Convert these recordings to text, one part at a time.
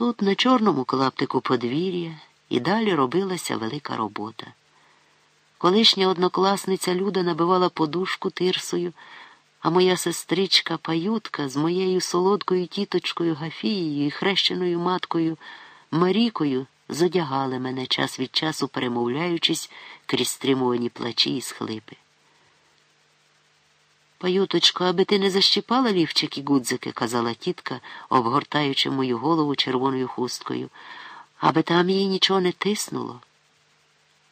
Тут на чорному клаптику подвір'я і далі робилася велика робота. Колишня однокласниця Люда набивала подушку тирсою, а моя сестричка паютка з моєю солодкою тіточкою Гафією і хрещеною маткою Марікою зодягали мене час від часу, перемовляючись крізь стримувані плачі і схлипи. Паюточко, аби ти не защіпала лівчики гудзики, казала тітка, обгортаючи мою голову червоною хусткою, аби там їй нічого не тиснуло.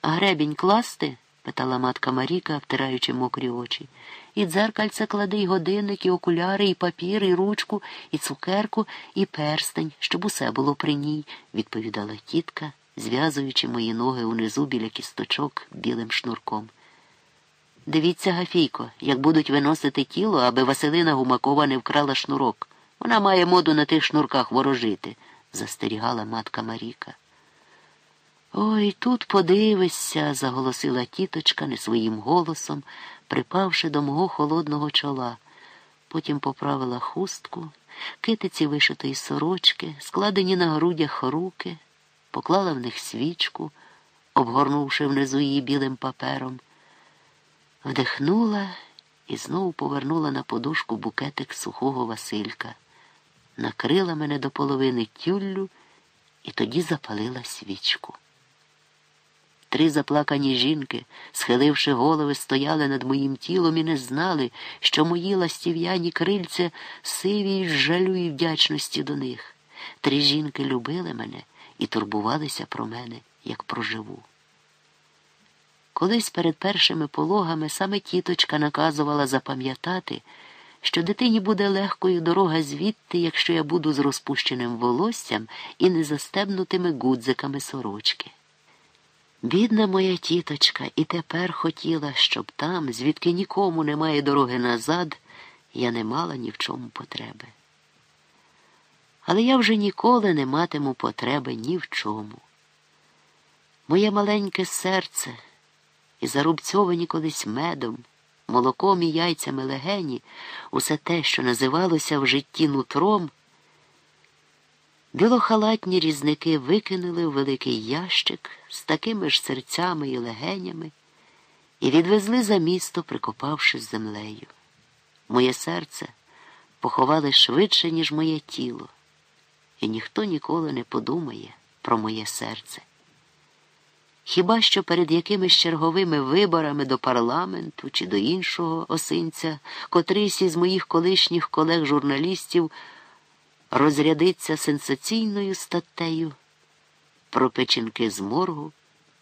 А гребінь класти? питала матка Маріка, втираючи мокрі очі. І дзеркальце клади, і годинник, і окуляри, і папір, і ручку, і цукерку, і перстень, щоб усе було при ній, відповідала тітка, зв'язуючи мої ноги унизу біля кісточок білим шнурком. Дивіться, Гафійко, як будуть виносити тіло, аби Василина Гумакова не вкрала шнурок. Вона має моду на тих шнурках ворожити, застерігала матка Маріка. Ой, тут подивишся, заголосила тіточка не своїм голосом, припавши до мого холодного чола. Потім поправила хустку, китиці вишитої сорочки, складені на грудях руки, поклала в них свічку, обгорнувши внизу її білим папером, вдихнула і знову повернула на подушку букетик сухого Василька, накрила мене до половини тюллю і тоді запалила свічку. Три заплакані жінки, схиливши голови, стояли над моїм тілом і не знали, що мої ластів'яні крильця сиві й жалю і вдячності до них. Три жінки любили мене і турбувалися про мене, як про живу. Колись перед першими пологами саме тіточка наказувала запам'ятати, що дитині буде легкою дорога звідти, якщо я буду з розпущеним волоссям і незастебнутими гудзиками сорочки. Бідна моя тіточка і тепер хотіла, щоб там, звідки нікому немає дороги назад, я не мала ні в чому потреби. Але я вже ніколи не матиму потреби ні в чому. Моє маленьке серце і зарубцьовані колись медом, молоком і яйцями легені, усе те, що називалося в житті нутром. Білохалатні різники викинули в великий ящик з такими ж серцями і легенями і відвезли за місто, прикопавши з землею. Моє серце поховали швидше, ніж моє тіло, і ніхто ніколи не подумає про моє серце. Хіба що перед якимись черговими виборами до парламенту чи до іншого осинця, котрийсь із моїх колишніх колег-журналістів розрядиться сенсаційною статтею про печінки з моргу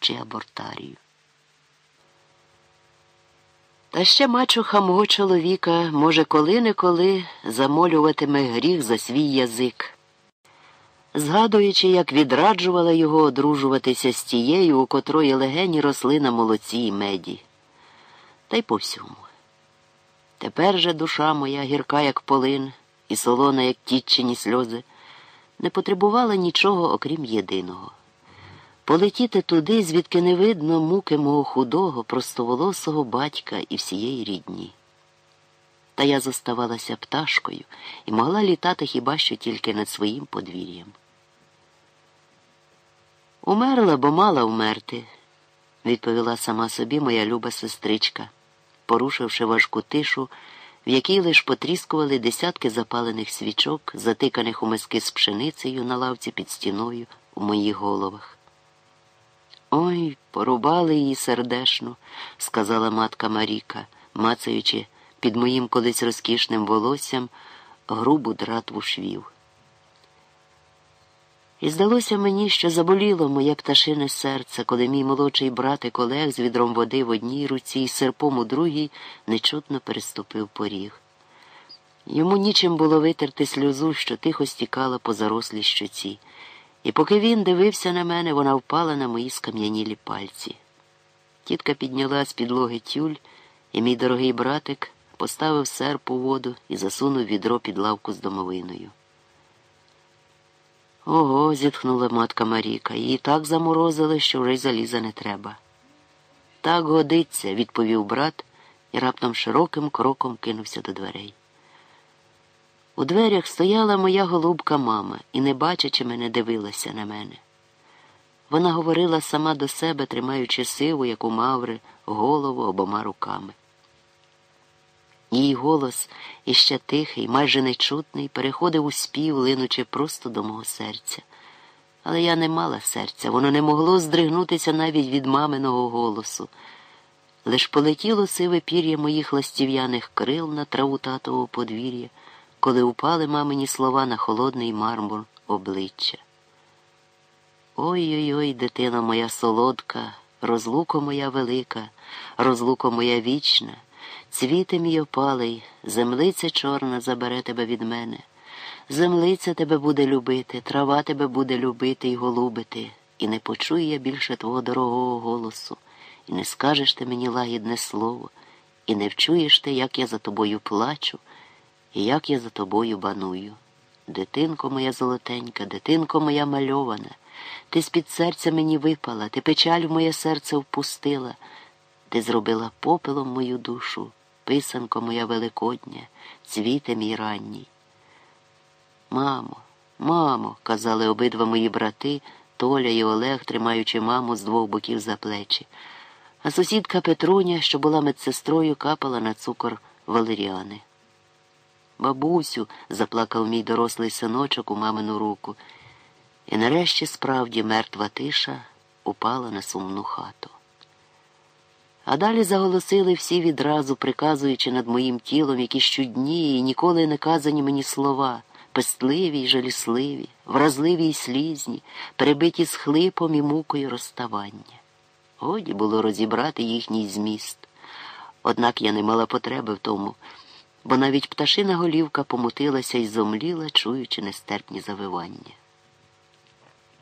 чи абортарію. Та ще мачуха мого чоловіка може коли-неколи замолюватиме гріх за свій язик, згадуючи, як відраджувала його одружуватися з тією, у котрої легені росли на молоці й меді. Та й по всьому. Тепер же душа моя гірка, як полин і солона, як тітчині сльози, не потребувала нічого, окрім єдиного полетіти туди, звідки не видно муки мого худого, простоволосого батька і всієї рідні. Та я зоставалася пташкою і могла літати хіба що тільки над своїм подвір'ям. Умерла, бо мала вмерти, відповіла сама собі моя люба сестричка, порушивши важку тишу в якій лиш потріскували десятки запалених свічок, затиканих у миски з пшеницею на лавці під стіною у моїх головах. Ой, порубали її сердешно, сказала матка Маріка, мацаючи під моїм колись розкішним волоссям грубу дратву швів. І здалося мені, що заболіло моє пташине серце, коли мій молодший братик Олег з відром води в одній руці і серпом у другій нечутно переступив поріг. Йому нічим було витерти сльозу, що тихо стікала по зарослій щоці, і поки він дивився на мене, вона впала на мої скам'янілі пальці. Тітка підняла з підлоги тюль, і мій дорогий братик поставив серп у воду і засунув відро під лавку з домовиною. Ого, зітхнула матка Маріка, її так заморозили, що вже й заліза не треба. Так годиться, відповів брат і раптом широким кроком кинувся до дверей. У дверях стояла моя голубка мама і, не бачачи мене, дивилася на мене. Вона говорила сама до себе, тримаючи сиву, як у маври, голову обома руками. Її голос, іще тихий, майже нечутний, переходив у спів, линучи просто до мого серця. Але я не мала серця, воно не могло здригнутися навіть від маминого голосу. Лиш полетіло сиве пір'я моїх ластів'яних крил на траву татового подвір'я, коли упали мамині слова на холодний мармур обличчя. Ой-ой ой, дитина моя солодка, розлуко моя велика, розлуко моя вічна, цвіти мій опалий, землиця чорна забере тебе від мене. Землиця тебе буде любити, трава тебе буде любити і голубити, і не почую я більше твого дорогого голосу, і не скажеш ти мені лагідне слово, і не вчуєш ти, як я за тобою плачу, і як я за тобою баную. Дитинко моя золотенька, дитинко моя мальована, ти з-під серця мені випала, ти печаль в моє серце впустила, ти зробила попелом мою душу, писанко моя великодня, цвіте мій ранній. Мамо, мамо, казали обидва мої брати, Толя і Олег, тримаючи маму з двох боків за плечі. А сусідка Петруня, що була медсестрою, капала на цукор валеріани. Бабусю, заплакав мій дорослий синочок у мамину руку, і нарешті справді мертва тиша упала на сумну хату. А далі заголосили всі відразу, приказуючи над моїм тілом якісь чудні і ніколи не казані мені слова пестливі й жалісливі, вразливі й слізні, перебиті з хлипом і мукою розставання. Годі було розібрати їхній зміст. Однак я не мала потреби в тому, бо навіть пташина голівка помутилася і зомліла, чуючи нестерпні завивання.